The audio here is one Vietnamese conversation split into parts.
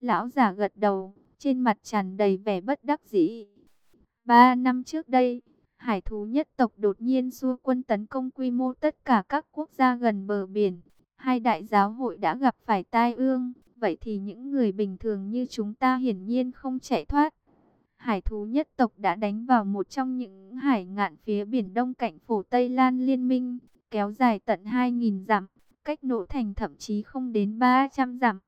Lão giả gật đầu, trên mặt tràn đầy vẻ bất đắc dĩ. Ba năm trước đây, hải thú nhất tộc đột nhiên xua quân tấn công quy mô tất cả các quốc gia gần bờ biển. Hai đại giáo hội đã gặp phải tai ương, vậy thì những người bình thường như chúng ta hiển nhiên không chạy thoát. Hải thú nhất tộc đã đánh vào một trong những hải ngạn phía biển đông cạnh phổ Tây Lan liên minh, kéo dài tận 2.000 dặm, cách nổ thành thậm chí không đến 300 dặm.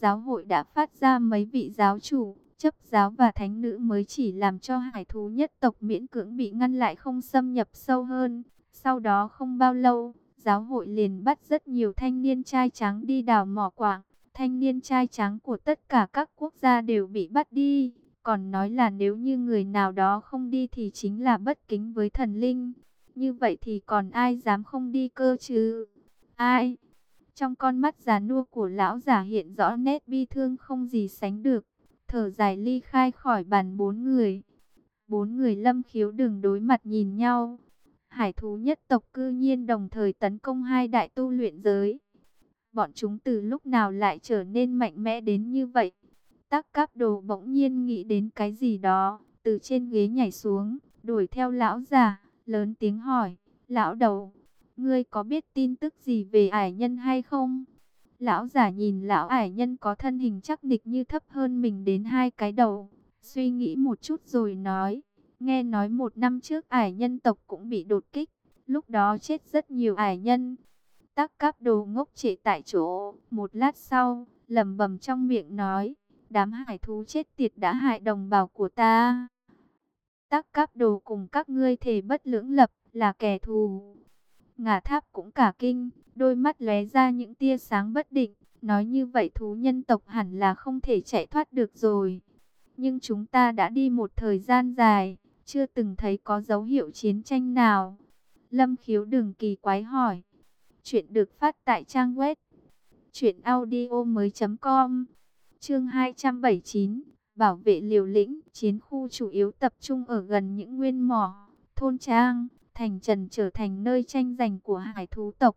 Giáo hội đã phát ra mấy vị giáo chủ, chấp giáo và thánh nữ mới chỉ làm cho hải thú nhất tộc miễn cưỡng bị ngăn lại không xâm nhập sâu hơn. Sau đó không bao lâu, giáo hội liền bắt rất nhiều thanh niên trai trắng đi đào mỏ quạng. Thanh niên trai trắng của tất cả các quốc gia đều bị bắt đi. Còn nói là nếu như người nào đó không đi thì chính là bất kính với thần linh. Như vậy thì còn ai dám không đi cơ chứ? Ai? Trong con mắt già nua của lão giả hiện rõ nét bi thương không gì sánh được. Thở dài ly khai khỏi bàn bốn người. Bốn người lâm khiếu đường đối mặt nhìn nhau. Hải thú nhất tộc cư nhiên đồng thời tấn công hai đại tu luyện giới. Bọn chúng từ lúc nào lại trở nên mạnh mẽ đến như vậy? Tắc các đồ bỗng nhiên nghĩ đến cái gì đó, từ trên ghế nhảy xuống, đuổi theo lão già, lớn tiếng hỏi, lão đầu, ngươi có biết tin tức gì về ải nhân hay không? Lão già nhìn lão ải nhân có thân hình chắc nịch như thấp hơn mình đến hai cái đầu, suy nghĩ một chút rồi nói, nghe nói một năm trước ải nhân tộc cũng bị đột kích, lúc đó chết rất nhiều ải nhân. Tắc cáp đồ ngốc trệ tại chỗ, một lát sau, lầm bầm trong miệng nói, đám hải thú chết tiệt đã hại đồng bào của ta. Tắc cáp đồ cùng các ngươi thể bất lưỡng lập, là kẻ thù. Ngà tháp cũng cả kinh, đôi mắt lóe ra những tia sáng bất định. Nói như vậy thú nhân tộc hẳn là không thể chạy thoát được rồi. Nhưng chúng ta đã đi một thời gian dài, chưa từng thấy có dấu hiệu chiến tranh nào. Lâm khiếu đừng kỳ quái hỏi. Chuyện được phát tại trang web. Chuyện audio mới.com Chương 279 Bảo vệ liều lĩnh Chiến khu chủ yếu tập trung ở gần những nguyên mỏ, thôn trang Thành Trần trở thành nơi tranh giành của hải thú tộc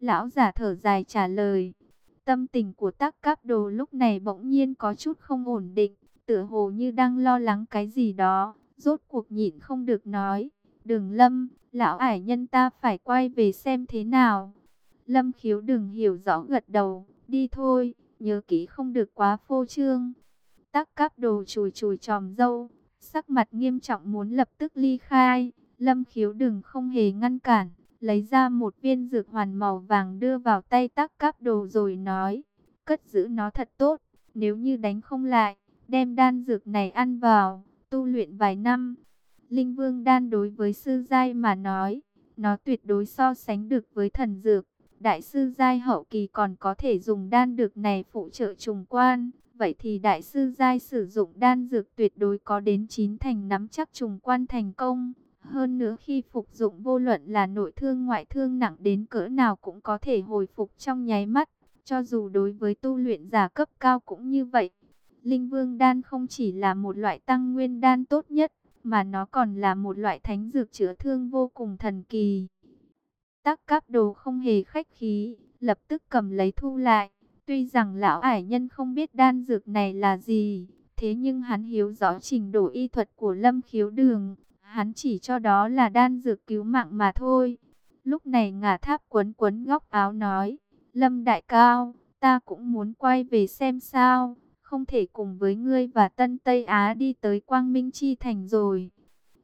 Lão giả thở dài trả lời Tâm tình của tắc cáp đồ lúc này bỗng nhiên có chút không ổn định Tựa hồ như đang lo lắng cái gì đó Rốt cuộc nhịn không được nói Đường lâm, lão ải nhân ta phải quay về xem thế nào Lâm khiếu đừng hiểu rõ gật đầu Đi thôi nhớ kỹ không được quá phô trương. Tắc cáp đồ chùi chùi tròm dâu, sắc mặt nghiêm trọng muốn lập tức ly khai. Lâm khiếu đừng không hề ngăn cản, lấy ra một viên dược hoàn màu vàng đưa vào tay tắc cáp đồ rồi nói, cất giữ nó thật tốt, nếu như đánh không lại, đem đan dược này ăn vào, tu luyện vài năm. Linh vương đan đối với sư giai mà nói, nó tuyệt đối so sánh được với thần dược. Đại sư giai hậu kỳ còn có thể dùng đan dược này phụ trợ trùng quan. Vậy thì đại sư giai sử dụng đan dược tuyệt đối có đến 9 thành nắm chắc trùng quan thành công. Hơn nữa khi phục dụng vô luận là nội thương ngoại thương nặng đến cỡ nào cũng có thể hồi phục trong nháy mắt. Cho dù đối với tu luyện giả cấp cao cũng như vậy. Linh vương đan không chỉ là một loại tăng nguyên đan tốt nhất, mà nó còn là một loại thánh dược chữa thương vô cùng thần kỳ. tắc cáp đồ không hề khách khí, lập tức cầm lấy thu lại. Tuy rằng lão ải nhân không biết đan dược này là gì, thế nhưng hắn hiếu rõ trình độ y thuật của lâm khiếu đường. Hắn chỉ cho đó là đan dược cứu mạng mà thôi. Lúc này ngả tháp quấn quấn góc áo nói, Lâm đại cao, ta cũng muốn quay về xem sao, không thể cùng với ngươi và Tân Tây Á đi tới Quang Minh Chi Thành rồi.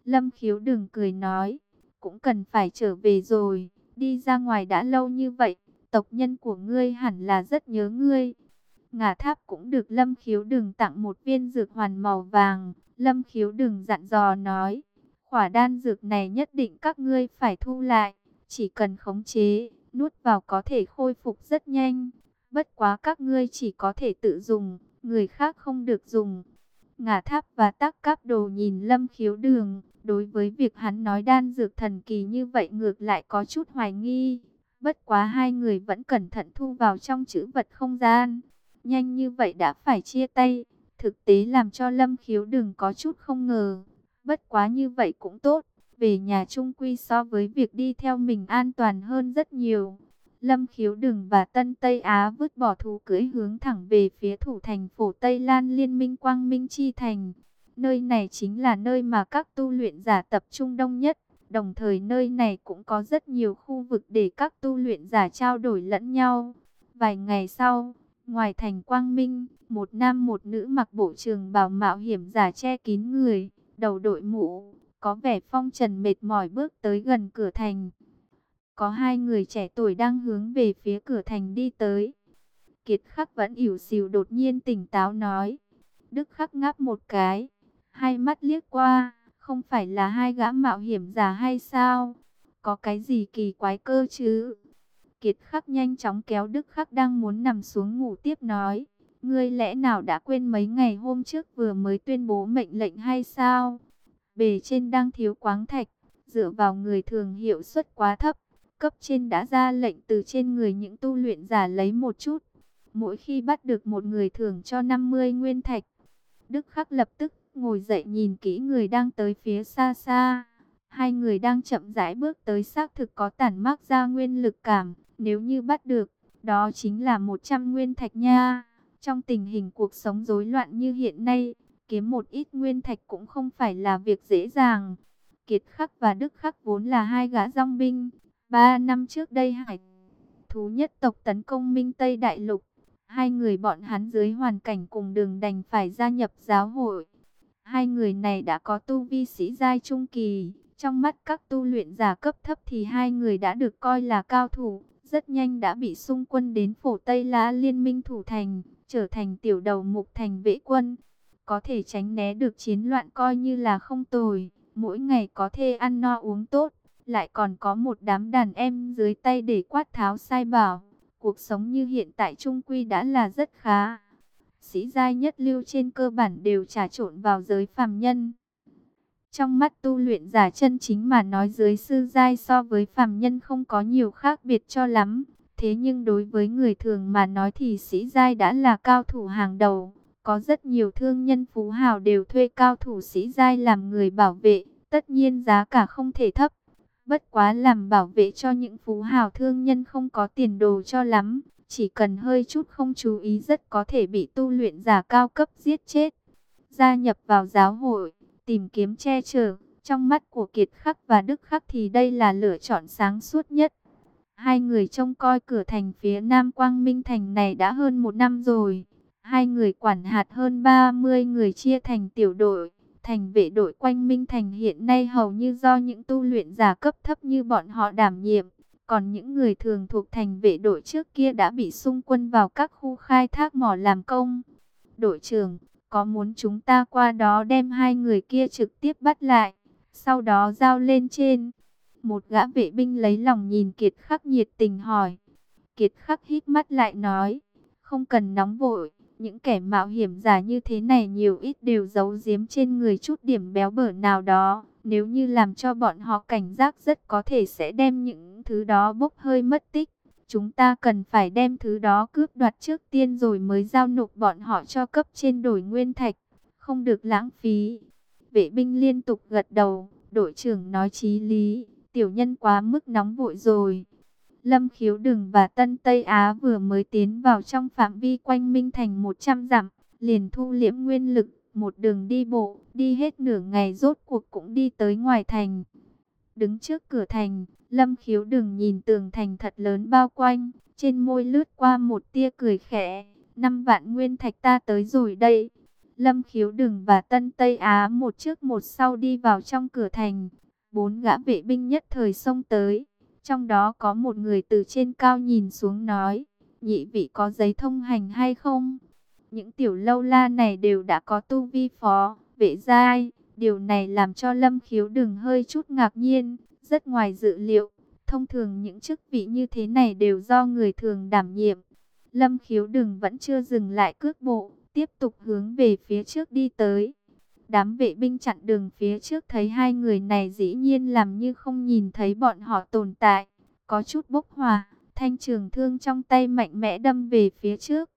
Lâm khiếu đừng cười nói, cũng cần phải trở về rồi. Đi ra ngoài đã lâu như vậy, tộc nhân của ngươi hẳn là rất nhớ ngươi. Ngả tháp cũng được Lâm Khiếu Đừng tặng một viên dược hoàn màu vàng. Lâm Khiếu Đừng dặn dò nói, khỏa đan dược này nhất định các ngươi phải thu lại. Chỉ cần khống chế, nuốt vào có thể khôi phục rất nhanh. Bất quá các ngươi chỉ có thể tự dùng, người khác không được dùng. Ngả tháp và tác cáp đồ nhìn Lâm Khiếu Đường, Đối với việc hắn nói đan dược thần kỳ như vậy ngược lại có chút hoài nghi. Bất quá hai người vẫn cẩn thận thu vào trong chữ vật không gian. Nhanh như vậy đã phải chia tay. Thực tế làm cho Lâm Khiếu đừng có chút không ngờ. Bất quá như vậy cũng tốt. Về nhà trung quy so với việc đi theo mình an toàn hơn rất nhiều. Lâm Khiếu Đừng và Tân Tây Á vứt bỏ thú cưỡi hướng thẳng về phía thủ thành phổ Tây Lan Liên minh Quang Minh Chi Thành. Nơi này chính là nơi mà các tu luyện giả tập trung đông nhất. Đồng thời nơi này cũng có rất nhiều khu vực để các tu luyện giả trao đổi lẫn nhau. Vài ngày sau, ngoài thành Quang Minh, một nam một nữ mặc bộ trường bào mạo hiểm giả che kín người, đầu đội mũ, có vẻ phong trần mệt mỏi bước tới gần cửa thành. Có hai người trẻ tuổi đang hướng về phía cửa thành đi tới. Kiệt khắc vẫn ỉu xìu đột nhiên tỉnh táo nói. Đức khắc ngáp một cái, hai mắt liếc qua, không phải là hai gã mạo hiểm giả hay sao? Có cái gì kỳ quái cơ chứ? Kiệt khắc nhanh chóng kéo Đức khắc đang muốn nằm xuống ngủ tiếp nói. Ngươi lẽ nào đã quên mấy ngày hôm trước vừa mới tuyên bố mệnh lệnh hay sao? Bề trên đang thiếu quáng thạch, dựa vào người thường hiệu suất quá thấp. Cấp trên đã ra lệnh từ trên người những tu luyện giả lấy một chút. Mỗi khi bắt được một người thường cho 50 nguyên thạch. Đức Khắc lập tức ngồi dậy nhìn kỹ người đang tới phía xa xa. Hai người đang chậm rãi bước tới xác thực có tản mác ra nguyên lực cảm. Nếu như bắt được, đó chính là 100 nguyên thạch nha. Trong tình hình cuộc sống rối loạn như hiện nay, kiếm một ít nguyên thạch cũng không phải là việc dễ dàng. Kiệt Khắc và Đức Khắc vốn là hai gã dòng binh. Ba năm trước đây hải thú nhất tộc tấn công Minh Tây Đại Lục. Hai người bọn hắn dưới hoàn cảnh cùng đường đành phải gia nhập giáo hội. Hai người này đã có tu vi sĩ giai trung kỳ. Trong mắt các tu luyện giả cấp thấp thì hai người đã được coi là cao thủ. Rất nhanh đã bị xung quân đến phổ Tây la Liên minh thủ thành, trở thành tiểu đầu mục thành vệ quân. Có thể tránh né được chiến loạn coi như là không tồi. Mỗi ngày có thể ăn no uống tốt, lại còn có một đám đàn em dưới tay để quát tháo sai bảo. Cuộc sống như hiện tại Trung Quy đã là rất khá. Sĩ giai nhất lưu trên cơ bản đều trà trộn vào giới phàm nhân. Trong mắt tu luyện giả chân chính mà nói giới sư giai so với phàm nhân không có nhiều khác biệt cho lắm. Thế nhưng đối với người thường mà nói thì sĩ giai đã là cao thủ hàng đầu. Có rất nhiều thương nhân phú hào đều thuê cao thủ sĩ giai làm người bảo vệ. Tất nhiên giá cả không thể thấp. Bất quá làm bảo vệ cho những phú hào thương nhân không có tiền đồ cho lắm. Chỉ cần hơi chút không chú ý rất có thể bị tu luyện giả cao cấp giết chết. Gia nhập vào giáo hội, tìm kiếm che chở. Trong mắt của Kiệt Khắc và Đức Khắc thì đây là lựa chọn sáng suốt nhất. Hai người trông coi cửa thành phía Nam Quang Minh Thành này đã hơn một năm rồi. Hai người quản hạt hơn 30 người chia thành tiểu đội. Thành vệ đội quanh Minh Thành hiện nay hầu như do những tu luyện giả cấp thấp như bọn họ đảm nhiệm. Còn những người thường thuộc thành vệ đội trước kia đã bị xung quân vào các khu khai thác mỏ làm công. Đội trưởng, có muốn chúng ta qua đó đem hai người kia trực tiếp bắt lại, sau đó giao lên trên. Một gã vệ binh lấy lòng nhìn Kiệt Khắc nhiệt tình hỏi. Kiệt Khắc hít mắt lại nói, không cần nóng vội, những kẻ mạo hiểm giả như thế này nhiều ít đều giấu giếm trên người chút điểm béo bở nào đó. Nếu như làm cho bọn họ cảnh giác rất có thể sẽ đem những thứ đó bốc hơi mất tích. Chúng ta cần phải đem thứ đó cướp đoạt trước tiên rồi mới giao nộp bọn họ cho cấp trên đổi nguyên thạch. Không được lãng phí. Vệ binh liên tục gật đầu. Đội trưởng nói chí lý. Tiểu nhân quá mức nóng vội rồi. Lâm Khiếu Đừng và Tân Tây Á vừa mới tiến vào trong phạm vi quanh Minh Thành 100 dặm, liền thu liễm nguyên lực, một đường đi bộ, đi hết nửa ngày rốt cuộc cũng đi tới ngoài thành. Đứng trước cửa thành, Lâm Khiếu Đừng nhìn tường thành thật lớn bao quanh, trên môi lướt qua một tia cười khẽ, năm vạn nguyên thạch ta tới rồi đây. Lâm Khiếu Đừng và Tân Tây Á một trước một sau đi vào trong cửa thành, bốn gã vệ binh nhất thời xông tới trong đó có một người từ trên cao nhìn xuống nói, nhị vị có giấy thông hành hay không? Những tiểu lâu la này đều đã có tu vi phó, vệ giai. Điều này làm cho Lâm Khiếu đừng hơi chút ngạc nhiên, rất ngoài dự liệu. Thông thường những chức vị như thế này đều do người thường đảm nhiệm. Lâm Khiếu đừng vẫn chưa dừng lại cước bộ, tiếp tục hướng về phía trước đi tới. Đám vệ binh chặn đường phía trước thấy hai người này dĩ nhiên làm như không nhìn thấy bọn họ tồn tại. Có chút bốc hòa, thanh trường thương trong tay mạnh mẽ đâm về phía trước.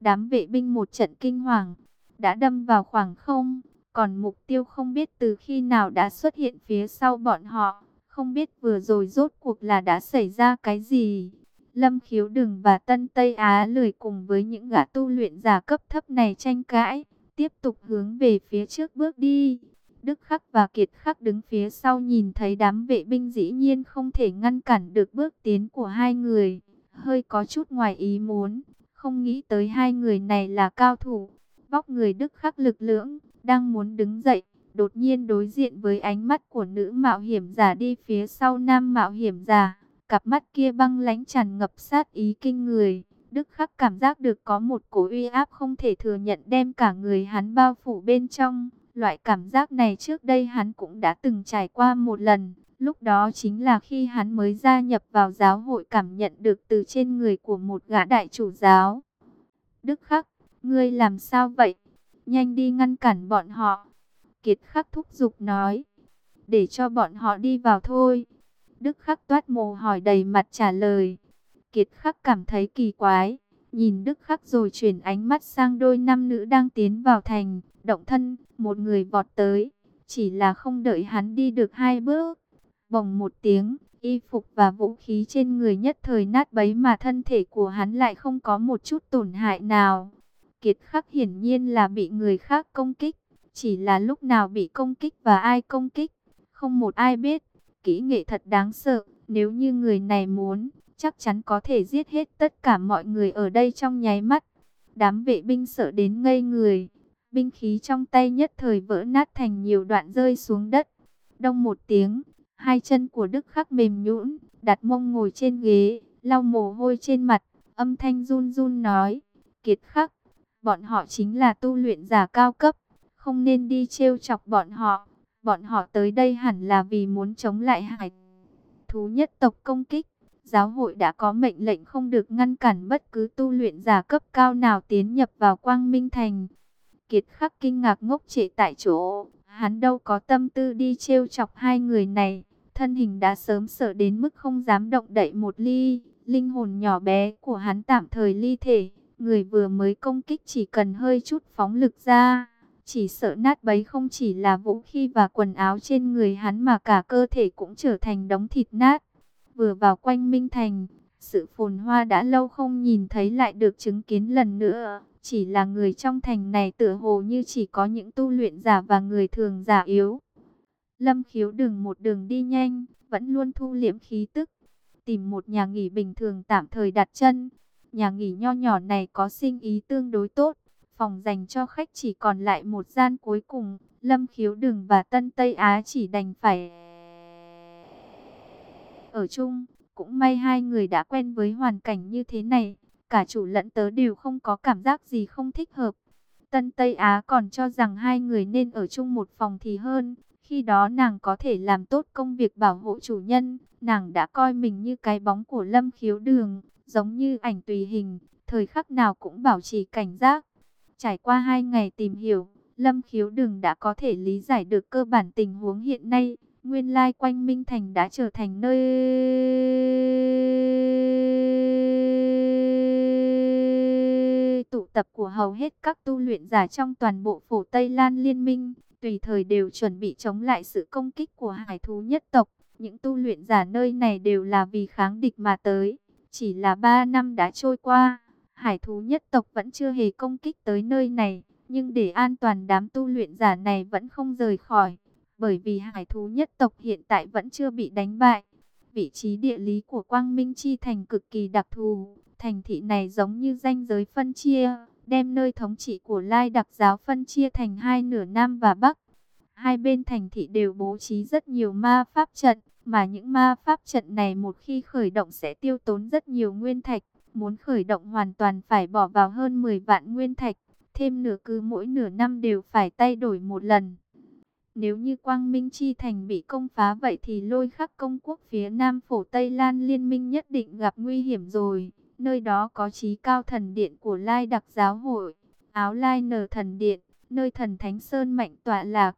Đám vệ binh một trận kinh hoàng, đã đâm vào khoảng không. Còn mục tiêu không biết từ khi nào đã xuất hiện phía sau bọn họ. Không biết vừa rồi rốt cuộc là đã xảy ra cái gì. Lâm Khiếu Đừng và Tân Tây Á lười cùng với những gã tu luyện giả cấp thấp này tranh cãi, tiếp tục hướng về phía trước bước đi. Đức Khắc và Kiệt Khắc đứng phía sau nhìn thấy đám vệ binh dĩ nhiên không thể ngăn cản được bước tiến của hai người, hơi có chút ngoài ý muốn, không nghĩ tới hai người này là cao thủ. Vóc người Đức Khắc lực lưỡng, đang muốn đứng dậy, đột nhiên đối diện với ánh mắt của nữ mạo hiểm giả đi phía sau nam mạo hiểm giả. Cặp mắt kia băng lãnh tràn ngập sát ý kinh người. Đức Khắc cảm giác được có một cổ uy áp không thể thừa nhận đem cả người hắn bao phủ bên trong. Loại cảm giác này trước đây hắn cũng đã từng trải qua một lần. Lúc đó chính là khi hắn mới gia nhập vào giáo hội cảm nhận được từ trên người của một gã đại chủ giáo. Đức Khắc, ngươi làm sao vậy? Nhanh đi ngăn cản bọn họ. Kiệt Khắc thúc giục nói. Để cho bọn họ đi vào thôi. Đức Khắc toát mồ hỏi đầy mặt trả lời. Kiệt Khắc cảm thấy kỳ quái. Nhìn Đức Khắc rồi chuyển ánh mắt sang đôi nam nữ đang tiến vào thành. Động thân, một người vọt tới. Chỉ là không đợi hắn đi được hai bước. Bồng một tiếng, y phục và vũ khí trên người nhất thời nát bấy mà thân thể của hắn lại không có một chút tổn hại nào. Kiệt Khắc hiển nhiên là bị người khác công kích. Chỉ là lúc nào bị công kích và ai công kích, không một ai biết. Kỹ nghệ thật đáng sợ, nếu như người này muốn, chắc chắn có thể giết hết tất cả mọi người ở đây trong nháy mắt. Đám vệ binh sợ đến ngây người, binh khí trong tay nhất thời vỡ nát thành nhiều đoạn rơi xuống đất. Đông một tiếng, hai chân của Đức Khắc mềm nhũn, đặt mông ngồi trên ghế, lau mồ hôi trên mặt, âm thanh run run nói, Kiệt Khắc, bọn họ chính là tu luyện giả cao cấp, không nên đi trêu chọc bọn họ. Bọn họ tới đây hẳn là vì muốn chống lại hải thú nhất tộc công kích. Giáo hội đã có mệnh lệnh không được ngăn cản bất cứ tu luyện giả cấp cao nào tiến nhập vào Quang Minh Thành. Kiệt khắc kinh ngạc ngốc trệ tại chỗ, hắn đâu có tâm tư đi trêu chọc hai người này. Thân hình đã sớm sợ đến mức không dám động đậy một ly, linh hồn nhỏ bé của hắn tạm thời ly thể. Người vừa mới công kích chỉ cần hơi chút phóng lực ra, chỉ sợ nát bấy không chỉ là vũ khí và quần áo trên người hắn mà cả cơ thể cũng trở thành đống thịt nát. Vừa vào quanh Minh Thành, sự phồn hoa đã lâu không nhìn thấy lại được chứng kiến lần nữa. Chỉ là người trong thành này tựa hồ như chỉ có những tu luyện giả và người thường giả yếu. Lâm khiếu đường một đường đi nhanh, vẫn luôn thu liễm khí tức. Tìm một nhà nghỉ bình thường tạm thời đặt chân. Nhà nghỉ nho nhỏ này có sinh ý tương đối tốt phòng dành cho khách chỉ còn lại một gian cuối cùng. Lâm Khiếu Đường và Tân Tây Á chỉ đành phải ở chung. Cũng may hai người đã quen với hoàn cảnh như thế này. Cả chủ lẫn tớ đều không có cảm giác gì không thích hợp. Tân Tây Á còn cho rằng hai người nên ở chung một phòng thì hơn. Khi đó nàng có thể làm tốt công việc bảo hộ chủ nhân. Nàng đã coi mình như cái bóng của Lâm Khiếu Đường, giống như ảnh tùy hình, thời khắc nào cũng bảo trì cảnh giác. Trải qua hai ngày tìm hiểu, Lâm Khiếu đường đã có thể lý giải được cơ bản tình huống hiện nay. Nguyên lai quanh Minh Thành đã trở thành nơi tụ tập của hầu hết các tu luyện giả trong toàn bộ phổ Tây Lan Liên minh, tùy thời đều chuẩn bị chống lại sự công kích của hải thú nhất tộc. Những tu luyện giả nơi này đều là vì kháng địch mà tới. Chỉ là ba năm đã trôi qua, hải thú nhất tộc vẫn chưa hề công kích tới nơi này, nhưng để an toàn đám tu luyện giả này vẫn không rời khỏi, bởi vì hải thú nhất tộc hiện tại vẫn chưa bị đánh bại. Vị trí địa lý của Quang Minh Chi Thành cực kỳ đặc thù, thành thị này giống như ranh giới phân chia, đem nơi thống trị của Lai Đặc Giáo phân chia thành hai nửa Nam và Bắc. Hai bên thành thị đều bố trí rất nhiều ma pháp trận, mà những ma pháp trận này một khi khởi động sẽ tiêu tốn rất nhiều nguyên thạch. Muốn khởi động hoàn toàn phải bỏ vào hơn 10 vạn nguyên thạch, thêm nửa cứ mỗi nửa năm đều phải tay đổi một lần. Nếu như Quang Minh Chi Thành bị công phá vậy thì lôi khắc công quốc phía Nam Phổ Tây Lan liên minh nhất định gặp nguy hiểm rồi. Nơi đó có trí cao thần điện của Lai Đặc Giáo Hội, áo Lai Nở Thần Điện, nơi thần Thánh Sơn Mạnh tọa lạc.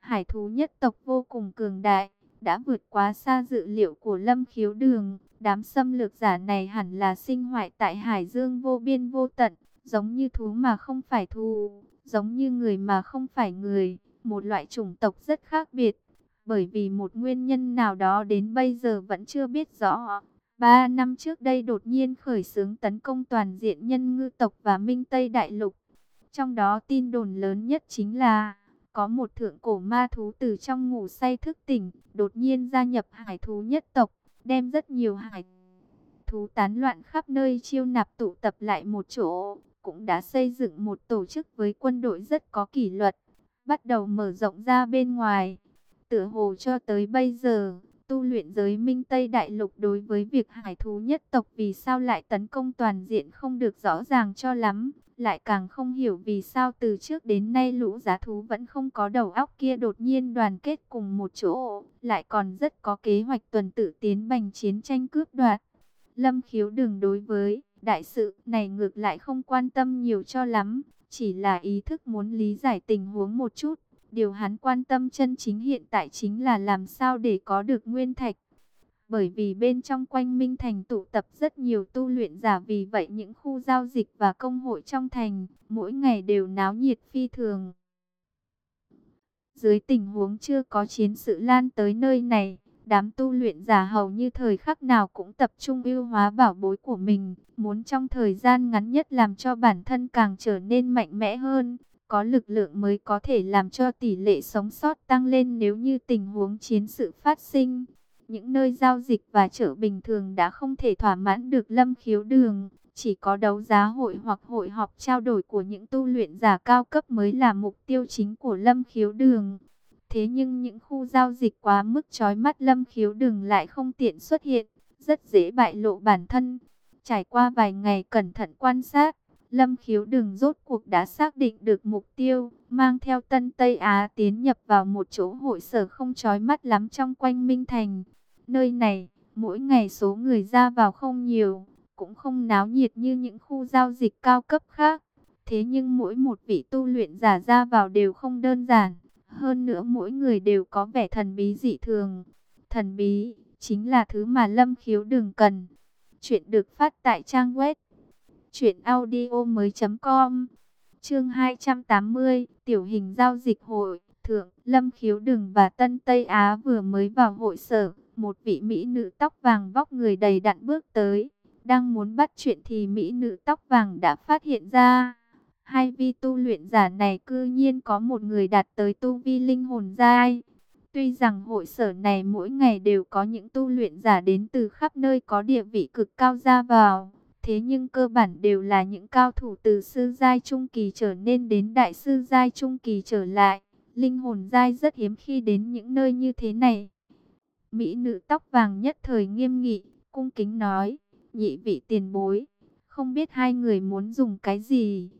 Hải thú nhất tộc vô cùng cường đại, đã vượt quá xa dự liệu của Lâm Khiếu Đường. Đám xâm lược giả này hẳn là sinh hoại tại Hải Dương vô biên vô tận, giống như thú mà không phải thú, giống như người mà không phải người, một loại chủng tộc rất khác biệt. Bởi vì một nguyên nhân nào đó đến bây giờ vẫn chưa biết rõ. Ba năm trước đây đột nhiên khởi xướng tấn công toàn diện nhân ngư tộc và Minh Tây Đại Lục. Trong đó tin đồn lớn nhất chính là có một thượng cổ ma thú từ trong ngủ say thức tỉnh, đột nhiên gia nhập hải thú nhất tộc, đem rất nhiều hải thú tán loạn khắp nơi chiêu nạp tụ tập lại một chỗ, cũng đã xây dựng một tổ chức với quân đội rất có kỷ luật, bắt đầu mở rộng ra bên ngoài. Tựa hồ cho tới bây giờ, tu luyện giới Minh Tây Đại Lục đối với việc hải thú nhất tộc vì sao lại tấn công toàn diện không được rõ ràng cho lắm, lại càng không hiểu vì sao từ trước đến nay lũ giá thú vẫn không có đầu óc kia đột nhiên đoàn kết cùng một chỗ, lại còn rất có kế hoạch tuần tự tiến bành chiến tranh cướp đoạt. Lâm khiếu đừng đối với đại sự này ngược lại không quan tâm nhiều cho lắm, chỉ là ý thức muốn lý giải tình huống một chút. Điều hắn quan tâm chân chính hiện tại chính là làm sao để có được nguyên thạch. Bởi vì bên trong quanh Minh Thành tụ tập rất nhiều tu luyện giả vì vậy những khu giao dịch và công hội trong thành mỗi ngày đều náo nhiệt phi thường. Dưới tình huống chưa có chiến sự lan tới nơi này, đám tu luyện giả hầu như thời khắc nào cũng tập trung ưu hóa bảo bối của mình, muốn trong thời gian ngắn nhất làm cho bản thân càng trở nên mạnh mẽ hơn, có lực lượng mới có thể làm cho tỷ lệ sống sót tăng lên nếu như tình huống chiến sự phát sinh. Những nơi giao dịch và chợ bình thường đã không thể thỏa mãn được lâm khiếu đường. Chỉ có đấu giá hội hoặc hội họp trao đổi của những tu luyện giả cao cấp mới là mục tiêu chính của lâm khiếu đường. Thế nhưng những khu giao dịch quá mức chói mắt lâm khiếu đường lại không tiện xuất hiện, rất dễ bại lộ bản thân. Trải qua vài ngày cẩn thận quan sát, Lâm khiếu đừng rốt cuộc đã xác định được mục tiêu, mang theo Tân Tây Á tiến nhập vào một chỗ hội sở không chói mắt lắm trong quanh Minh Thành. Nơi này, mỗi ngày số người ra vào không nhiều, cũng không náo nhiệt như những khu giao dịch cao cấp khác. Thế nhưng mỗi một vị tu luyện giả ra vào đều không đơn giản. Hơn nữa mỗi người đều có vẻ thần bí dị thường. Thần bí, chính là thứ mà Lâm khiếu đừng cần. Chuyện được phát tại trang web truyệnaudio mới.com Chương 280 Tiểu hình giao dịch hội Thượng Lâm Khiếu Đừng và Tân Tây Á vừa mới vào hội sở Một vị mỹ nữ tóc vàng vóc người đầy đặn bước tới Đang muốn bắt chuyện thì mỹ nữ tóc vàng đã phát hiện ra Hai vi tu luyện giả này cư nhiên có một người đạt tới tu vi linh hồn giai Tuy rằng hội sở này mỗi ngày đều có những tu luyện giả đến từ khắp nơi có địa vị cực cao ra vào Thế nhưng cơ bản đều là những cao thủ từ sư giai trung kỳ trở nên đến đại sư giai trung kỳ trở lại. Linh hồn giai rất hiếm khi đến những nơi như thế này. Mỹ nữ tóc vàng nhất thời nghiêm nghị, cung kính nói, nhị vị tiền bối, không biết hai người muốn dùng cái gì.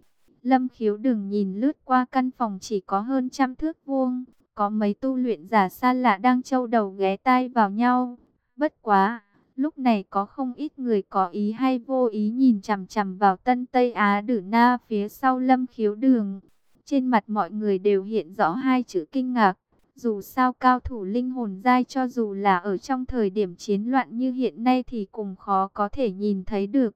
Lâm khiếu đừng nhìn lướt qua căn phòng chỉ có hơn trăm thước vuông, có mấy tu luyện giả xa lạ đang trâu đầu ghé tai vào nhau. Bất quá! Lúc này có không ít người có ý hay vô ý nhìn chằm chằm vào Tân Tây Á Đử Na phía sau lâm khiếu đường. Trên mặt mọi người đều hiện rõ hai chữ kinh ngạc. Dù sao cao thủ linh hồn dai cho dù là ở trong thời điểm chiến loạn như hiện nay thì cũng khó có thể nhìn thấy được.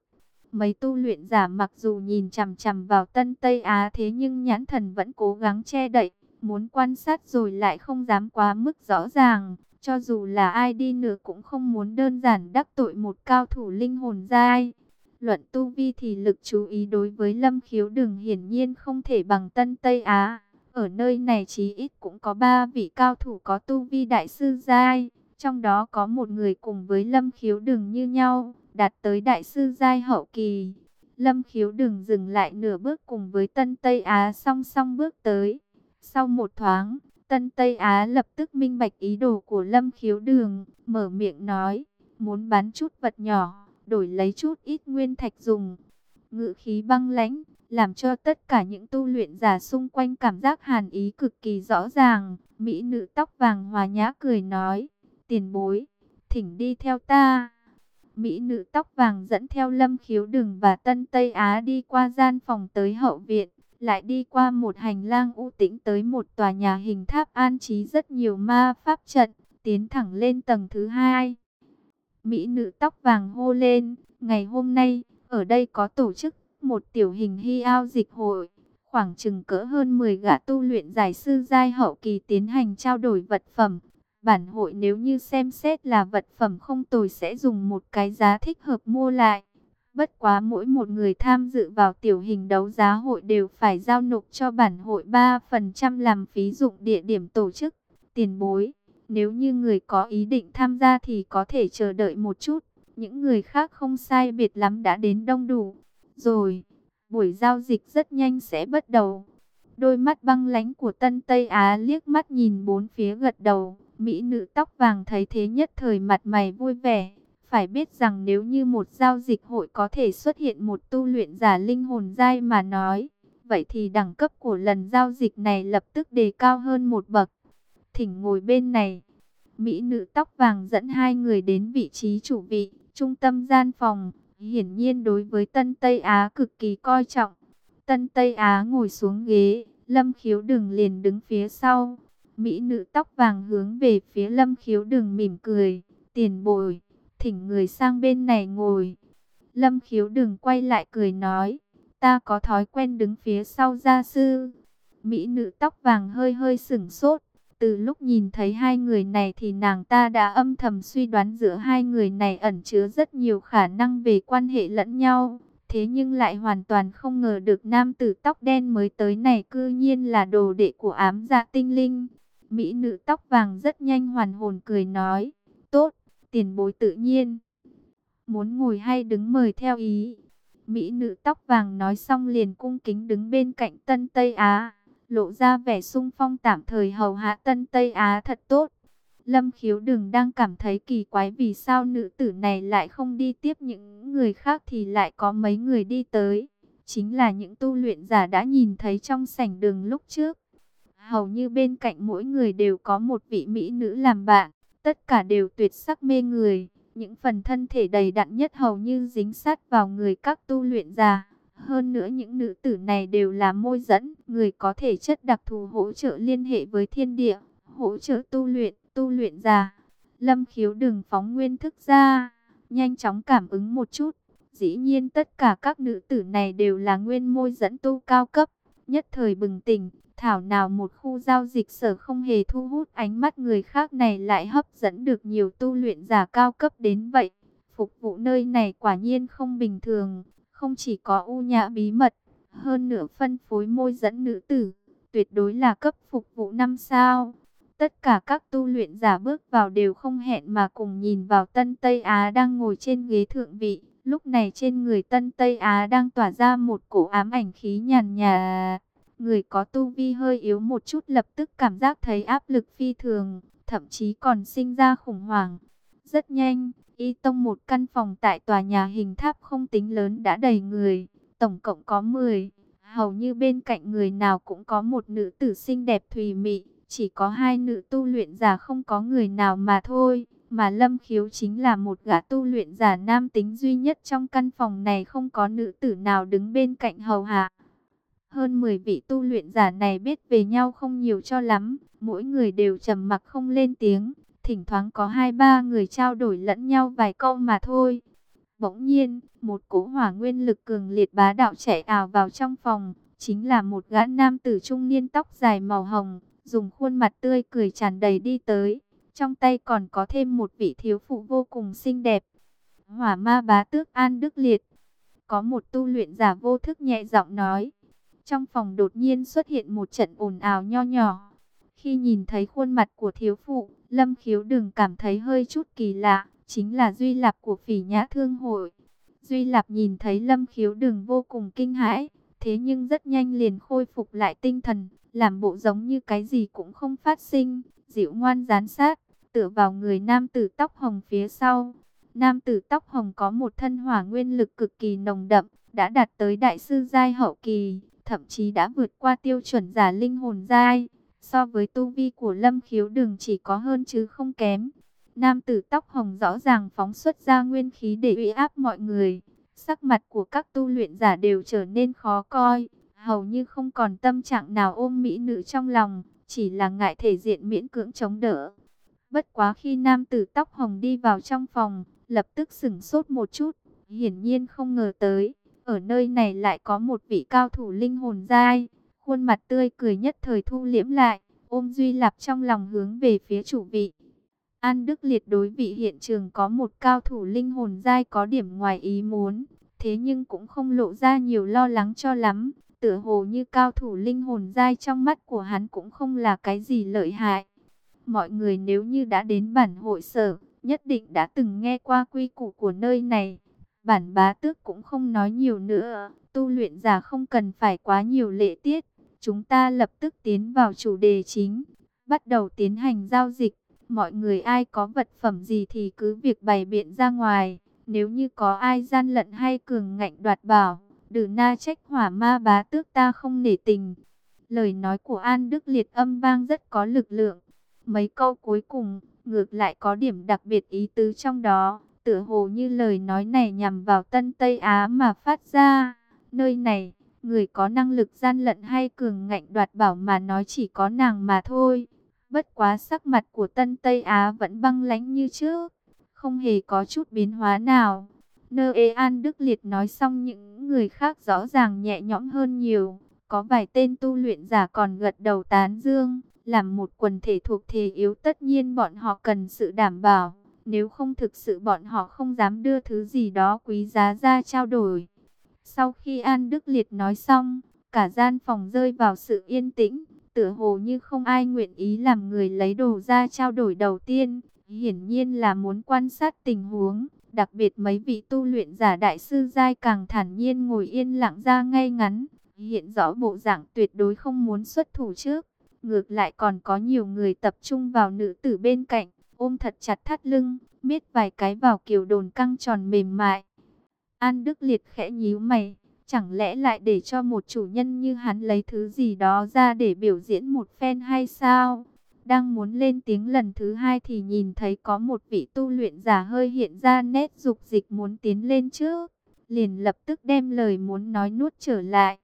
Mấy tu luyện giả mặc dù nhìn chằm chằm vào Tân Tây Á thế nhưng nhãn thần vẫn cố gắng che đậy, muốn quan sát rồi lại không dám quá mức rõ ràng. Cho dù là ai đi nữa cũng không muốn đơn giản đắc tội một cao thủ linh hồn giai. Luận tu vi thì lực chú ý đối với lâm khiếu Đường hiển nhiên không thể bằng Tân Tây Á. Ở nơi này chí ít cũng có ba vị cao thủ có tu vi đại sư giai. Trong đó có một người cùng với lâm khiếu Đường như nhau, đạt tới đại sư giai hậu kỳ. Lâm khiếu đừng dừng lại nửa bước cùng với Tân Tây Á song song bước tới. Sau một thoáng, Tân Tây Á lập tức minh bạch ý đồ của Lâm Khiếu Đường, mở miệng nói, muốn bán chút vật nhỏ, đổi lấy chút ít nguyên thạch dùng. Ngự khí băng lãnh, làm cho tất cả những tu luyện giả xung quanh cảm giác hàn ý cực kỳ rõ ràng. Mỹ nữ tóc vàng hòa nhã cười nói, tiền bối, thỉnh đi theo ta. Mỹ nữ tóc vàng dẫn theo Lâm Khiếu Đường và Tân Tây Á đi qua gian phòng tới hậu viện lại đi qua một hành lang u tĩnh tới một tòa nhà hình tháp an trí rất nhiều ma pháp trận, tiến thẳng lên tầng thứ hai. Mỹ nữ tóc vàng hô lên, ngày hôm nay, ở đây có tổ chức một tiểu hình hy ao dịch hội, khoảng chừng cỡ hơn 10 gã tu luyện giải sư giai hậu kỳ tiến hành trao đổi vật phẩm. Bản hội nếu như xem xét là vật phẩm không tồi sẽ dùng một cái giá thích hợp mua lại. Bất quá mỗi một người tham dự vào tiểu hình đấu giá hội đều phải giao nộp cho bản hội 3% làm phí dụng địa điểm tổ chức, tiền bối. Nếu như người có ý định tham gia thì có thể chờ đợi một chút. Những người khác không sai biệt lắm đã đến đông đủ. Rồi, buổi giao dịch rất nhanh sẽ bắt đầu. Đôi mắt băng lánh của Tân Tây Á liếc mắt nhìn bốn phía gật đầu. Mỹ nữ tóc vàng thấy thế nhất thời mặt mày vui vẻ. Phải biết rằng nếu như một giao dịch hội có thể xuất hiện một tu luyện giả linh hồn dai mà nói, vậy thì đẳng cấp của lần giao dịch này lập tức đề cao hơn một bậc. Thỉnh ngồi bên này. Mỹ nữ tóc vàng dẫn hai người đến vị trí chủ vị, trung tâm gian phòng. Hiển nhiên đối với Tân Tây Á cực kỳ coi trọng. Tân Tây Á ngồi xuống ghế, Lâm Khiếu Đừng liền đứng phía sau. Mỹ nữ tóc vàng hướng về phía Lâm Khiếu Đừng mỉm cười, tiền bồi, thỉnh người sang bên này ngồi. Lâm Khiếu Đừng quay lại cười nói, ta có thói quen đứng phía sau gia sư. Mỹ nữ tóc vàng hơi hơi sửng sốt, từ lúc nhìn thấy hai người này thì nàng ta đã âm thầm suy đoán giữa hai người này ẩn chứa rất nhiều khả năng về quan hệ lẫn nhau. Thế nhưng lại hoàn toàn không ngờ được nam tử tóc đen mới tới này cư nhiên là đồ đệ của ám dạ tinh linh. Mỹ nữ tóc vàng rất nhanh hoàn hồn cười nói, tốt, tiền bối tự nhiên. Muốn ngồi hay đứng mời theo ý. Mỹ nữ tóc vàng nói xong liền cung kính đứng bên cạnh Tân Tây Á lộ ra vẻ sung phong tạm thời hầu hạ Tân Tây Á thật tốt. Lâm khiếu đừng đang cảm thấy kỳ quái vì sao nữ tử này lại không đi tiếp những người khác thì lại có mấy người đi tới. Chính là những tu luyện giả đã nhìn thấy trong sảnh đường lúc trước. Hầu như bên cạnh mỗi người đều có một vị mỹ nữ làm bạn, tất cả đều tuyệt sắc mê người. Những phần thân thể đầy đặn nhất hầu như dính sát vào người các tu luyện già. Hơn nữa những nữ tử này đều là môi dẫn, người có thể chất đặc thù hỗ trợ liên hệ với thiên địa, hỗ trợ tu luyện, tu luyện già. Lâm khiếu đừng phóng nguyên thức ra, nhanh chóng cảm ứng một chút. Dĩ nhiên tất cả các nữ tử này đều là nguyên môi dẫn tu cao cấp, nhất thời bừng tỉnh. Thảo nào một khu giao dịch sở không hề thu hút ánh mắt người khác này lại hấp dẫn được nhiều tu luyện giả cao cấp đến vậy. Phục vụ nơi này quả nhiên không bình thường không chỉ có u nhã bí mật, hơn nữa phân phối môi dẫn nữ tử, tuyệt đối là cấp phục vụ năm sao. Tất cả các tu luyện giả bước vào đều không hẹn mà cùng nhìn vào Tân Tây Á đang ngồi trên ghế thượng vị. Lúc này trên người Tân Tây Á đang tỏa ra một cổ ám ảnh khí nhàn nhà. Người có tu vi hơi yếu một chút lập tức cảm giác thấy áp lực phi thường, thậm chí còn sinh ra khủng hoảng. Rất nhanh, Y Tông một căn phòng tại tòa nhà hình tháp không tính lớn đã đầy người, tổng cộng có 10. Hầu như bên cạnh người nào cũng có một nữ tử xinh đẹp thùy mị, chỉ có hai nữ tu luyện giả không có người nào mà thôi. Mà Lâm Khiếu chính là một gã tu luyện giả nam tính duy nhất trong căn phòng này không có nữ tử nào đứng bên cạnh hầu hạ. Hơn 10 vị tu luyện giả này biết về nhau không nhiều cho lắm, mỗi người đều trầm mặc không lên tiếng, Thỉnh thoảng có hai ba người trao đổi lẫn nhau vài câu mà thôi. Bỗng nhiên, một cỗ hỏa nguyên lực cường liệt bá đạo chạy ảo vào trong phòng. Chính là một gã nam tử trung niên tóc dài màu hồng, dùng khuôn mặt tươi cười tràn đầy đi tới. Trong tay còn có thêm một vị thiếu phụ vô cùng xinh đẹp. Hỏa ma bá tước An Đức Liệt. Có một tu luyện giả vô thức nhẹ giọng nói. Trong phòng đột nhiên xuất hiện một trận ồn ào nho nhỏ. Khi nhìn thấy khuôn mặt của thiếu phụ, Lâm khiếu đừng cảm thấy hơi chút kỳ lạ, chính là Duy Lạp của phỉ nhã thương hội. Duy Lạp nhìn thấy Lâm khiếu đừng vô cùng kinh hãi, thế nhưng rất nhanh liền khôi phục lại tinh thần, làm bộ giống như cái gì cũng không phát sinh, dịu ngoan gián sát, tựa vào người nam tử tóc hồng phía sau. Nam tử tóc hồng có một thân hỏa nguyên lực cực kỳ nồng đậm, đã đạt tới đại sư giai hậu kỳ, thậm chí đã vượt qua tiêu chuẩn giả linh hồn giai. So với tu vi của Lâm Khiếu đường chỉ có hơn chứ không kém. Nam tử tóc hồng rõ ràng phóng xuất ra nguyên khí để uy áp mọi người. Sắc mặt của các tu luyện giả đều trở nên khó coi. Hầu như không còn tâm trạng nào ôm mỹ nữ trong lòng. Chỉ là ngại thể diện miễn cưỡng chống đỡ. Bất quá khi nam tử tóc hồng đi vào trong phòng, lập tức sửng sốt một chút. Hiển nhiên không ngờ tới, ở nơi này lại có một vị cao thủ linh hồn giai. Khuôn mặt tươi cười nhất thời thu liễm lại, ôm Duy Lạp trong lòng hướng về phía chủ vị. An Đức Liệt đối vị hiện trường có một cao thủ linh hồn giai có điểm ngoài ý muốn, thế nhưng cũng không lộ ra nhiều lo lắng cho lắm. Tựa hồ như cao thủ linh hồn giai trong mắt của hắn cũng không là cái gì lợi hại. Mọi người nếu như đã đến bản hội sở, nhất định đã từng nghe qua quy củ của nơi này. Bản bá tước cũng không nói nhiều nữa, tu luyện giả không cần phải quá nhiều lệ tiết. Chúng ta lập tức tiến vào chủ đề chính, bắt đầu tiến hành giao dịch. Mọi người ai có vật phẩm gì thì cứ việc bày biện ra ngoài. Nếu như có ai gian lận hay cường ngạnh đoạt bảo, đử na trách hỏa ma bá tước ta không nể tình. Lời nói của An Đức Liệt âm vang rất có lực lượng. Mấy câu cuối cùng, ngược lại có điểm đặc biệt ý tứ trong đó. Tựa hồ như lời nói này nhằm vào Tân Tây Á mà phát ra. Nơi này, người có năng lực gian lận hay cường ngạnh đoạt bảo mà nói chỉ có nàng mà thôi. Bất quá sắc mặt của Tân Tây Á vẫn băng lãnh như trước, không hề có chút biến hóa nào. Nơ Ê An Đức Liệt nói xong những người khác rõ ràng nhẹ nhõm hơn nhiều. Có vài tên tu luyện giả còn gật đầu tán dương. Làm một quần thể thuộc thế yếu tất nhiên bọn họ cần sự đảm bảo. Nếu không thực sự bọn họ không dám đưa thứ gì đó quý giá ra trao đổi. Sau khi An Đức Liệt nói xong, cả gian phòng rơi vào sự yên tĩnh tựa hồ như không ai nguyện ý làm người lấy đồ ra trao đổi đầu tiên, hiển nhiên là muốn quan sát tình huống, đặc biệt mấy vị tu luyện giả đại sư giai càng thản nhiên ngồi yên lặng ra ngay ngắn, hiện rõ bộ dạng tuyệt đối không muốn xuất thủ trước, ngược lại còn có nhiều người tập trung vào nữ tử bên cạnh, ôm thật chặt thắt lưng, miết vài cái vào kiểu đồn căng tròn mềm mại. An Đức Liệt khẽ nhíu mày, Chẳng lẽ lại để cho một chủ nhân như hắn lấy thứ gì đó ra để biểu diễn một phen hay sao? Đang muốn lên tiếng lần thứ hai thì nhìn thấy có một vị tu luyện giả hơi hiện ra nét dục dịch muốn tiến lên trước. Liền lập tức đem lời muốn nói nuốt trở lại.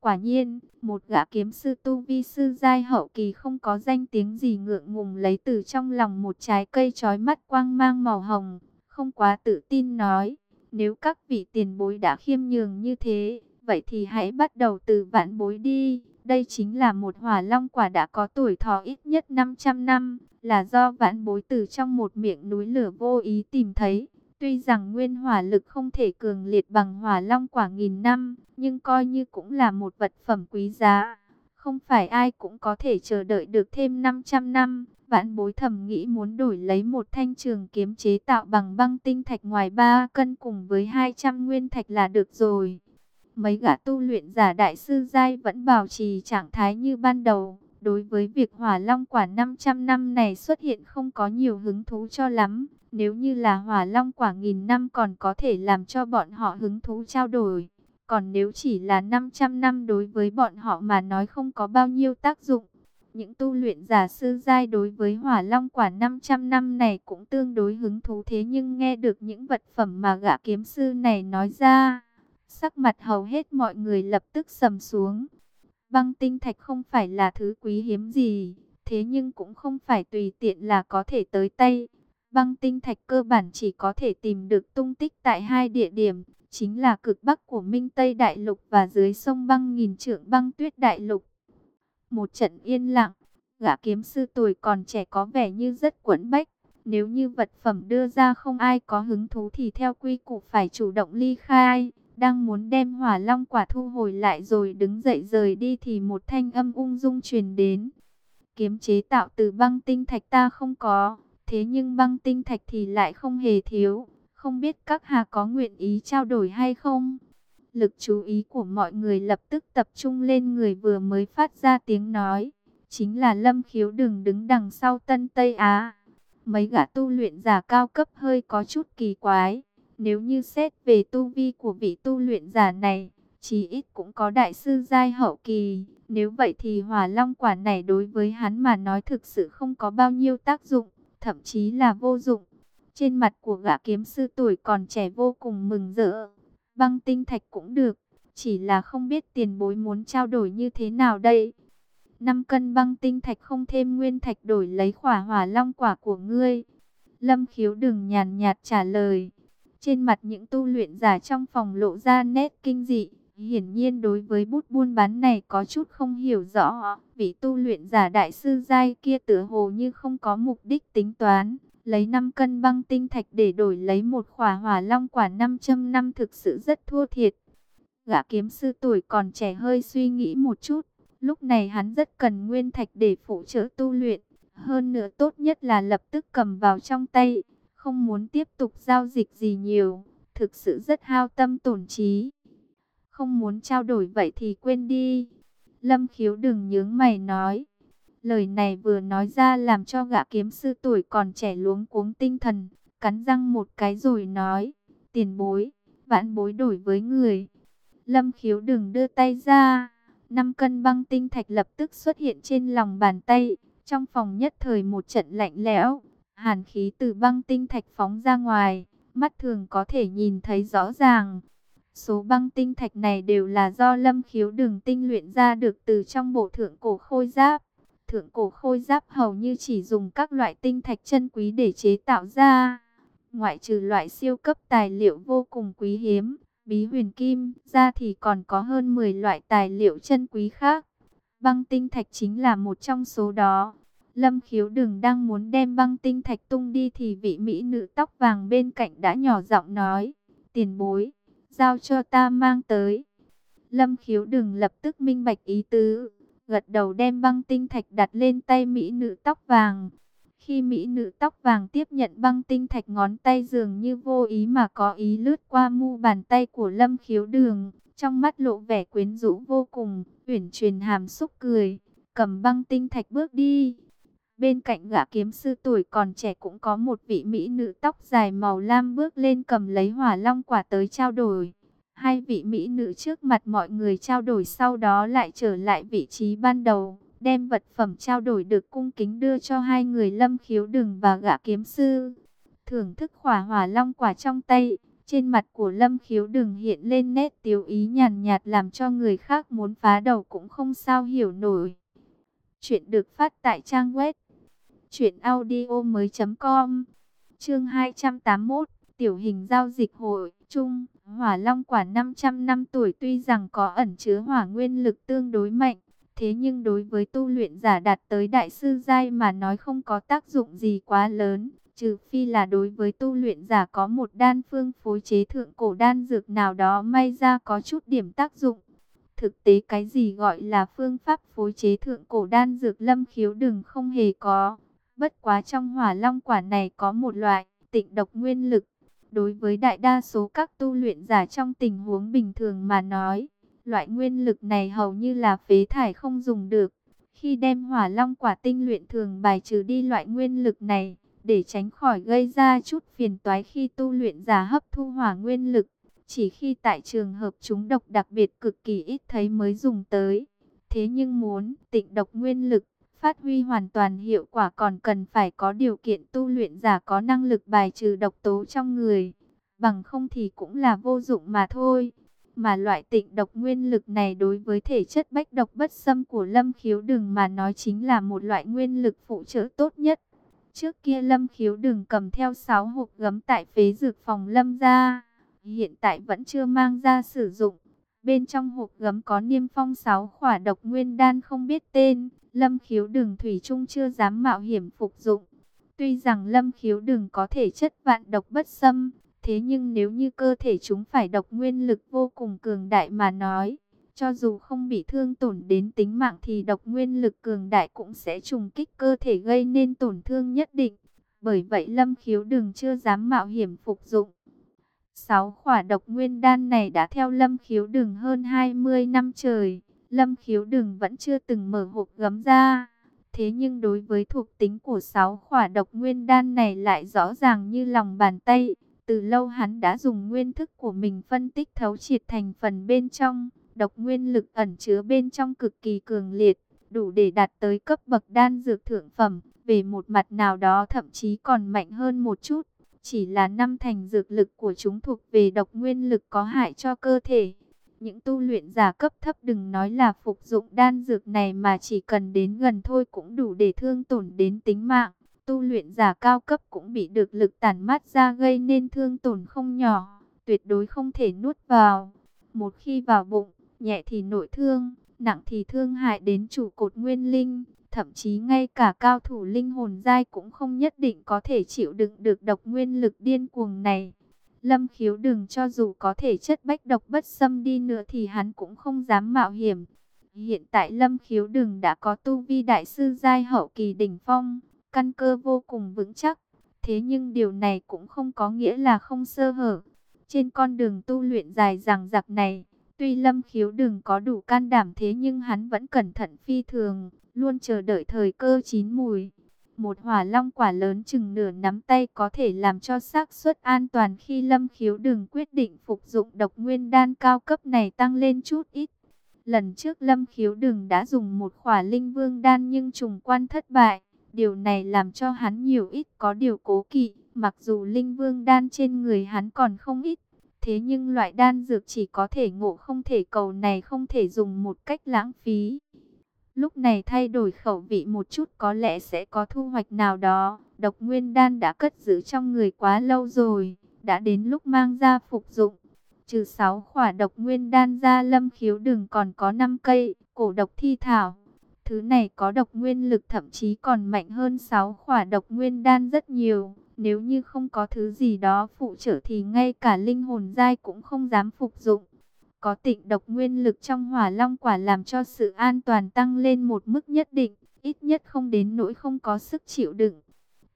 Quả nhiên, một gã kiếm sư tu vi sư giai hậu kỳ không có danh tiếng gì ngượng ngùng lấy từ trong lòng một trái cây trói mắt quang mang màu hồng, không quá tự tin nói. Nếu các vị tiền bối đã khiêm nhường như thế, vậy thì hãy bắt đầu từ vạn bối đi. Đây chính là một hỏa long quả đã có tuổi thọ ít nhất 500 năm, là do vạn bối từ trong một miệng núi lửa vô ý tìm thấy. Tuy rằng nguyên hỏa lực không thể cường liệt bằng hỏa long quả nghìn năm, nhưng coi như cũng là một vật phẩm quý giá. Không phải ai cũng có thể chờ đợi được thêm 500 năm. Vãn bối thầm nghĩ muốn đổi lấy một thanh trường kiếm chế tạo bằng băng tinh thạch ngoài 3 cân cùng với 200 nguyên thạch là được rồi. Mấy gã tu luyện giả đại sư giai vẫn bảo trì trạng thái như ban đầu. Đối với việc hỏa long quả 500 năm này xuất hiện không có nhiều hứng thú cho lắm. Nếu như là hỏa long quả nghìn năm còn có thể làm cho bọn họ hứng thú trao đổi. Còn nếu chỉ là 500 năm đối với bọn họ mà nói không có bao nhiêu tác dụng. Những tu luyện giả sư giai đối với hỏa long quả 500 năm này cũng tương đối hứng thú thế nhưng nghe được những vật phẩm mà gã kiếm sư này nói ra. Sắc mặt hầu hết mọi người lập tức sầm xuống. Băng tinh thạch không phải là thứ quý hiếm gì, thế nhưng cũng không phải tùy tiện là có thể tới tay. Băng tinh thạch cơ bản chỉ có thể tìm được tung tích tại hai địa điểm, chính là cực bắc của Minh Tây Đại Lục và dưới sông băng nghìn trượng băng tuyết Đại Lục. Một trận yên lặng, gã kiếm sư tuổi còn trẻ có vẻ như rất quẫn bách. Nếu như vật phẩm đưa ra không ai có hứng thú thì theo quy củ phải chủ động ly khai. Đang muốn đem hỏa long quả thu hồi lại rồi đứng dậy rời đi thì một thanh âm ung dung truyền đến. Kiếm chế tạo từ băng tinh thạch ta không có, thế nhưng băng tinh thạch thì lại không hề thiếu. Không biết các hà có nguyện ý trao đổi hay không? Lực chú ý của mọi người lập tức tập trung lên người vừa mới phát ra tiếng nói. Chính là Lâm Khiếu đừng đứng đằng sau Tân Tây Á. Mấy gã tu luyện giả cao cấp hơi có chút kỳ quái. Nếu như xét về tu vi của vị tu luyện giả này, chí ít cũng có đại sư giai hậu kỳ. Nếu vậy thì hỏa long quả này đối với hắn mà nói thực sự không có bao nhiêu tác dụng, thậm chí là vô dụng. Trên mặt của gã kiếm sư tuổi còn trẻ vô cùng mừng rỡ. Băng tinh thạch cũng được, chỉ là không biết tiền bối muốn trao đổi như thế nào đây. 5 cân băng tinh thạch không thêm nguyên thạch đổi lấy khỏa hỏa long quả của ngươi. Lâm khiếu đừng nhàn nhạt trả lời. Trên mặt những tu luyện giả trong phòng lộ ra nét kinh dị. Hiển nhiên đối với bút buôn bán này có chút không hiểu rõ. Vị tu luyện giả đại sư giai kia tựa hồ như không có mục đích tính toán. lấy 5 cân băng tinh thạch để đổi lấy một khỏa hỏa long quả 500 năm thực sự rất thua thiệt. Gã kiếm sư tuổi còn trẻ hơi suy nghĩ một chút, lúc này hắn rất cần nguyên thạch để phụ trợ tu luyện, hơn nữa tốt nhất là lập tức cầm vào trong tay, không muốn tiếp tục giao dịch gì nhiều, thực sự rất hao tâm tổn trí. Không muốn trao đổi vậy thì quên đi. Lâm khiếu đừng nhướng mày nói. Lời này vừa nói ra làm cho gã kiếm sư tuổi còn trẻ luống cuống tinh thần, cắn răng một cái rồi nói, tiền bối, vãn bối đổi với người. Lâm khiếu đừng đưa tay ra, năm cân băng tinh thạch lập tức xuất hiện trên lòng bàn tay, trong phòng nhất thời một trận lạnh lẽo, hàn khí từ băng tinh thạch phóng ra ngoài, mắt thường có thể nhìn thấy rõ ràng. Số băng tinh thạch này đều là do lâm khiếu đường tinh luyện ra được từ trong bộ thượng cổ khôi giáp. Thượng cổ khôi giáp hầu như chỉ dùng các loại tinh thạch chân quý để chế tạo ra. Ngoại trừ loại siêu cấp tài liệu vô cùng quý hiếm, bí huyền kim, ra thì còn có hơn 10 loại tài liệu chân quý khác. Băng tinh thạch chính là một trong số đó. Lâm khiếu đừng đang muốn đem băng tinh thạch tung đi thì vị mỹ nữ tóc vàng bên cạnh đã nhỏ giọng nói. Tiền bối, giao cho ta mang tới. Lâm khiếu đừng lập tức minh bạch ý tứ, gật đầu đem băng tinh thạch đặt lên tay mỹ nữ tóc vàng. Khi mỹ nữ tóc vàng tiếp nhận băng tinh thạch ngón tay dường như vô ý mà có ý lướt qua mu bàn tay của lâm khiếu đường, trong mắt lộ vẻ quyến rũ vô cùng, uyển truyền hàm xúc cười, cầm băng tinh thạch bước đi. Bên cạnh gã kiếm sư tuổi còn trẻ cũng có một vị mỹ nữ tóc dài màu lam bước lên cầm lấy hỏa long quả tới trao đổi. Hai vị mỹ nữ trước mặt mọi người trao đổi sau đó lại trở lại vị trí ban đầu, đem vật phẩm trao đổi được cung kính đưa cho hai người lâm khiếu đừng và gã kiếm sư. Thưởng thức hỏa hỏa long quả trong tay, trên mặt của lâm khiếu đừng hiện lên nét tiêu ý nhàn nhạt làm cho người khác muốn phá đầu cũng không sao hiểu nổi. Chuyện được phát tại trang web Chuyện audio mới com. Chương 281 Tiểu hình giao dịch hội Trung Hỏa Long quả 500 năm tuổi, tuy rằng có ẩn chứa hỏa nguyên lực tương đối mạnh, Thế nhưng đối với tu luyện giả đạt tới đại sư giai mà nói không có tác dụng gì quá lớn, Trừ phi là đối với tu luyện giả có một đan phương phối chế thượng cổ đan dược nào đó may ra có chút điểm tác dụng. Thực tế cái gì gọi là phương pháp phối chế thượng cổ đan dược lâm khiếu đừng không hề có. Bất quá trong hỏa long quả này có một loại tịnh độc nguyên lực. Đối với đại đa số các tu luyện giả trong tình huống bình thường mà nói, loại nguyên lực này hầu như là phế thải không dùng được. Khi đem hỏa long quả tinh luyện thường bài trừ đi loại nguyên lực này, để tránh khỏi gây ra chút phiền toái khi tu luyện giả hấp thu hỏa nguyên lực. Chỉ khi tại trường hợp chúng độc đặc biệt cực kỳ ít thấy mới dùng tới. Thế nhưng muốn tịnh độc nguyên lực, Phát huy hoàn toàn hiệu quả còn cần phải có điều kiện tu luyện giả có năng lực bài trừ độc tố trong người. Bằng không thì cũng là vô dụng mà thôi. Mà loại tịnh độc nguyên lực này đối với thể chất bách độc bất xâm của Lâm Khiếu Đừng mà nói chính là một loại nguyên lực phụ trợ tốt nhất. Trước kia Lâm Khiếu Đừng cầm theo 6 hộp gấm tại phế dược phòng Lâm ra. Hiện tại vẫn chưa mang ra sử dụng. Bên trong hộp gấm có niêm phong 6 khỏa độc nguyên đan không biết tên. Lâm khiếu đừng thủy chung chưa dám mạo hiểm phục dụng. Tuy rằng lâm khiếu đừng có thể chất vạn độc bất xâm, thế nhưng nếu như cơ thể chúng phải độc nguyên lực vô cùng cường đại mà nói, cho dù không bị thương tổn đến tính mạng thì độc nguyên lực cường đại cũng sẽ trùng kích cơ thể gây nên tổn thương nhất định. Bởi vậy lâm khiếu đừng chưa dám mạo hiểm phục dụng. Sáu khỏa độc nguyên đan này đã theo lâm khiếu đừng hơn 20 năm trời. Lâm khiếu đừng vẫn chưa từng mở hộp gấm ra. Thế nhưng đối với thuộc tính của sáu khỏa độc nguyên đan này lại rõ ràng như lòng bàn tay. Từ lâu hắn đã dùng nguyên thức của mình phân tích thấu triệt thành phần bên trong. Độc nguyên lực ẩn chứa bên trong cực kỳ cường liệt, đủ để đạt tới cấp bậc đan dược thượng phẩm. Về một mặt nào đó thậm chí còn mạnh hơn một chút. Chỉ là năm thành dược lực của chúng thuộc về độc nguyên lực có hại cho cơ thể. Những tu luyện giả cấp thấp đừng nói là phục dụng đan dược này mà chỉ cần đến gần thôi cũng đủ để thương tổn đến tính mạng. Tu luyện giả cao cấp cũng bị được lực tản mát ra gây nên thương tổn không nhỏ, tuyệt đối không thể nuốt vào. Một khi vào bụng, nhẹ thì nội thương, nặng thì thương hại đến chủ cột nguyên linh, thậm chí ngay cả cao thủ linh hồn giai cũng không nhất định có thể chịu đựng được độc nguyên lực điên cuồng này. Lâm khiếu đừng cho dù có thể chất bách độc bất xâm đi nữa thì hắn cũng không dám mạo hiểm. Hiện tại Lâm khiếu đừng đã có tu vi đại sư giai hậu kỳ đỉnh phong, căn cơ vô cùng vững chắc. Thế nhưng điều này cũng không có nghĩa là không sơ hở. Trên con đường tu luyện dài dằng dặc này, tuy Lâm khiếu đừng có đủ can đảm thế nhưng hắn vẫn cẩn thận phi thường, luôn chờ đợi thời cơ chín mùi. Một hỏa long quả lớn chừng nửa nắm tay có thể làm cho xác suất an toàn khi lâm khiếu đừng quyết định phục dụng độc nguyên đan cao cấp này tăng lên chút ít. Lần trước lâm khiếu đừng đã dùng một khỏa linh vương đan nhưng trùng quan thất bại. Điều này làm cho hắn nhiều ít có điều cố kỵ, mặc dù linh vương đan trên người hắn còn không ít. Thế nhưng loại đan dược chỉ có thể ngộ không thể cầu này không thể dùng một cách lãng phí. Lúc này thay đổi khẩu vị một chút có lẽ sẽ có thu hoạch nào đó. Độc nguyên đan đã cất giữ trong người quá lâu rồi, đã đến lúc mang ra phục dụng. Trừ 6 khỏa độc nguyên đan ra lâm khiếu đừng còn có 5 cây, cổ độc thi thảo. Thứ này có độc nguyên lực thậm chí còn mạnh hơn 6 khỏa độc nguyên đan rất nhiều. Nếu như không có thứ gì đó phụ trợ thì ngay cả linh hồn giai cũng không dám phục dụng. Có tịnh độc nguyên lực trong hỏa long quả làm cho sự an toàn tăng lên một mức nhất định, ít nhất không đến nỗi không có sức chịu đựng.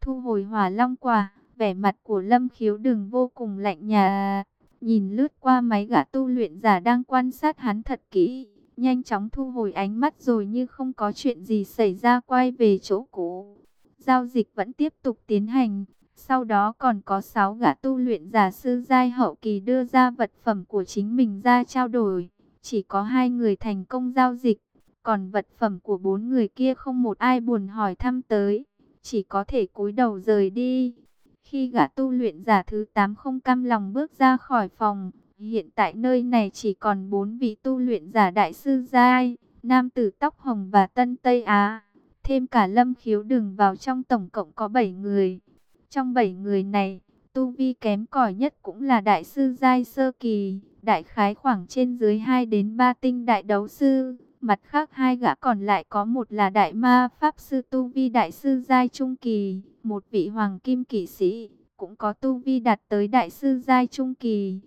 Thu hồi hỏa long quả, vẻ mặt của lâm khiếu đừng vô cùng lạnh nhà. Nhìn lướt qua máy gã tu luyện giả đang quan sát hắn thật kỹ, nhanh chóng thu hồi ánh mắt rồi như không có chuyện gì xảy ra quay về chỗ cũ. Giao dịch vẫn tiếp tục tiến hành, sau đó còn có 6 gã tu luyện giả sư giai hậu kỳ đưa ra vật phẩm của chính mình ra trao đổi. Chỉ có hai người thành công giao dịch, còn vật phẩm của bốn người kia không một ai buồn hỏi thăm tới, chỉ có thể cúi đầu rời đi. Khi gã tu luyện giả thứ 8 không cam lòng bước ra khỏi phòng, hiện tại nơi này chỉ còn bốn vị tu luyện giả đại sư giai, nam tử tóc hồng và tân Tây Á. Thêm cả lâm khiếu đường vào trong tổng cộng có 7 người. Trong bảy người này, tu vi kém cỏi nhất cũng là đại sư giai sơ kỳ, đại khái khoảng trên dưới 2 đến 3 tinh đại đấu sư. Mặt khác hai gã còn lại có một là đại ma pháp sư tu vi đại sư giai trung kỳ, một vị hoàng kim kỵ sĩ, cũng có tu vi đạt tới đại sư giai trung kỳ.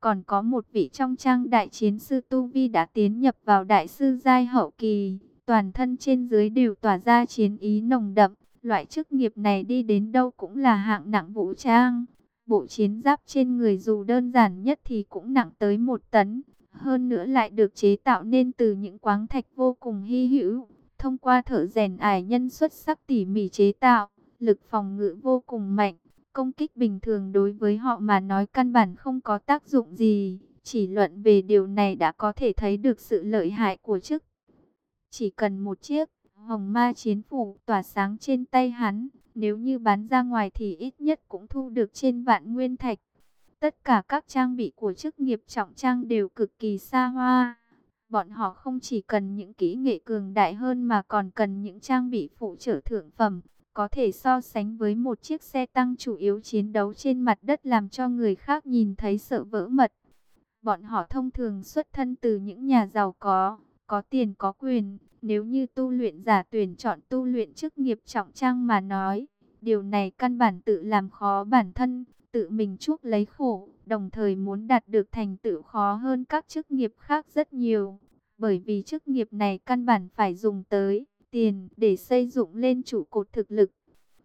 Còn có một vị trong trang đại chiến sư tu vi đã tiến nhập vào đại sư giai hậu kỳ, toàn thân trên dưới đều tỏa ra chiến ý nồng đậm. Loại chức nghiệp này đi đến đâu cũng là hạng nặng vũ trang. Bộ chiến giáp trên người dù đơn giản nhất thì cũng nặng tới một tấn. Hơn nữa lại được chế tạo nên từ những quáng thạch vô cùng hy hữu. Thông qua thợ rèn ải nhân xuất sắc tỉ mỉ chế tạo, lực phòng ngự vô cùng mạnh. Công kích bình thường đối với họ mà nói căn bản không có tác dụng gì. Chỉ luận về điều này đã có thể thấy được sự lợi hại của chức. Chỉ cần một chiếc Hồng ma chiến phủ tỏa sáng trên tay hắn, nếu như bán ra ngoài thì ít nhất cũng thu được trên vạn nguyên thạch. Tất cả các trang bị của chức nghiệp trọng trang đều cực kỳ xa hoa. Bọn họ không chỉ cần những kỹ nghệ cường đại hơn mà còn cần những trang bị phụ trợ thượng phẩm, có thể so sánh với một chiếc xe tăng chủ yếu chiến đấu trên mặt đất làm cho người khác nhìn thấy sợ vỡ mật. Bọn họ thông thường xuất thân từ những nhà giàu có, có tiền có quyền, nếu như tu luyện giả tuyển chọn tu luyện chức nghiệp trọng trang mà nói, điều này căn bản tự làm khó bản thân, tự mình chuốc lấy khổ, đồng thời muốn đạt được thành tựu khó hơn các chức nghiệp khác rất nhiều. Bởi vì chức nghiệp này căn bản phải dùng tới tiền để xây dựng lên trụ cột thực lực.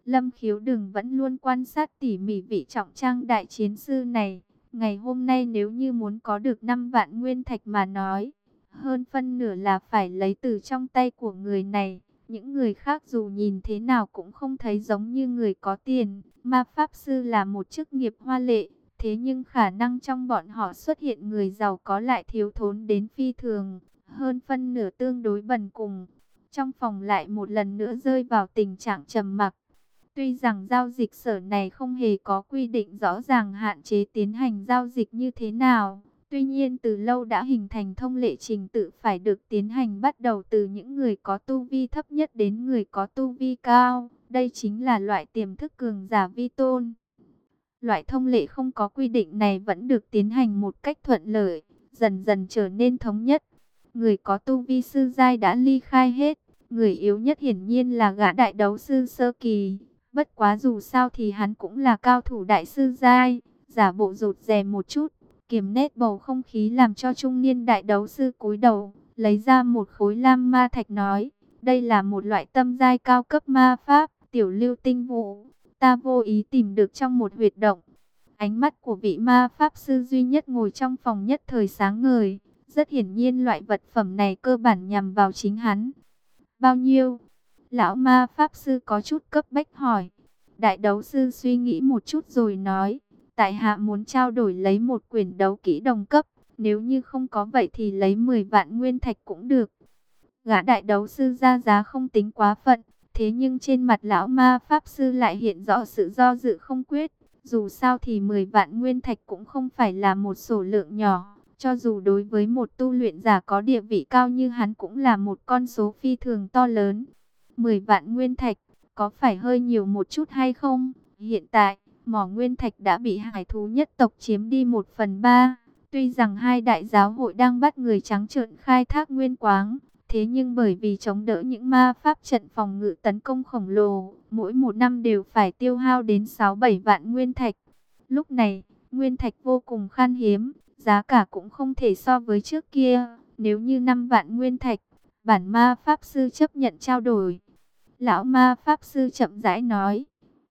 Lâm khiếu đừng vẫn luôn quan sát tỉ mỉ vị trọng trang đại chiến sư này. Ngày hôm nay nếu như muốn có được 5 vạn nguyên thạch mà nói, hơn phân nửa là phải lấy từ trong tay của người này. Những người khác dù nhìn thế nào cũng không thấy giống như người có tiền. Ma Pháp Sư là một chức nghiệp hoa lệ. Thế nhưng khả năng trong bọn họ xuất hiện người giàu có lại thiếu thốn đến phi thường. Hơn phân nửa tương đối bần cùng. Trong phòng lại một lần nữa rơi vào tình trạng trầm mặc. Tuy rằng giao dịch sở này không hề có quy định rõ ràng hạn chế tiến hành giao dịch như thế nào Tuy nhiên từ lâu đã hình thành thông lệ trình tự phải được tiến hành bắt đầu từ những người có tu vi thấp nhất đến người có tu vi cao. Đây chính là loại tiềm thức cường giả vi tôn. Loại thông lệ không có quy định này vẫn được tiến hành một cách thuận lợi, dần dần trở nên thống nhất. Người có tu vi sư giai đã ly khai hết, Người yếu nhất hiển nhiên là gã đại đấu sư sơ kỳ. Bất quá dù sao thì hắn cũng là cao thủ đại sư giai, giả bộ rụt rè một chút, kiềm nét bầu không khí làm cho trung niên đại đấu sư cúi đầu, lấy ra một khối lam ma thạch nói, đây là một loại tâm giai cao cấp ma pháp, tiểu lưu tinh vụ, ta vô ý tìm được trong một huyệt động. Ánh mắt của vị ma pháp sư duy nhất ngồi trong phòng nhất thời sáng ngời, rất hiển nhiên loại vật phẩm này cơ bản nhằm vào chính hắn. Bao nhiêu? Lão ma pháp sư có chút cấp bách hỏi. Đại đấu sư suy nghĩ một chút rồi nói, tại hạ muốn trao đổi lấy một quyển đấu kỹ đồng cấp, nếu như không có vậy thì lấy 10 vạn nguyên thạch cũng được. Gã đại đấu sư ra giá không tính quá phận, thế nhưng trên mặt lão ma pháp sư lại hiện rõ sự do dự không quyết. Dù sao thì 10 vạn nguyên thạch cũng không phải là một sổ lượng nhỏ, cho dù đối với một tu luyện giả có địa vị cao như hắn cũng là một con số phi thường to lớn. 10 vạn nguyên thạch, có phải hơi nhiều một chút hay không? Hiện tại, mỏ nguyên thạch đã bị hải thú nhất tộc chiếm đi một phần ba. Tuy rằng hai đại giáo hội đang bắt người trắng trợn khai thác nguyên quáng, thế nhưng bởi vì chống đỡ những ma pháp trận phòng ngự tấn công khổng lồ, mỗi một năm đều phải tiêu hao đến 6-7 vạn nguyên thạch. Lúc này, nguyên thạch vô cùng khan hiếm, giá cả cũng không thể so với trước kia. Nếu như 5 vạn nguyên thạch, bản ma pháp sư chấp nhận trao đổi. Lão ma pháp sư chậm rãi nói,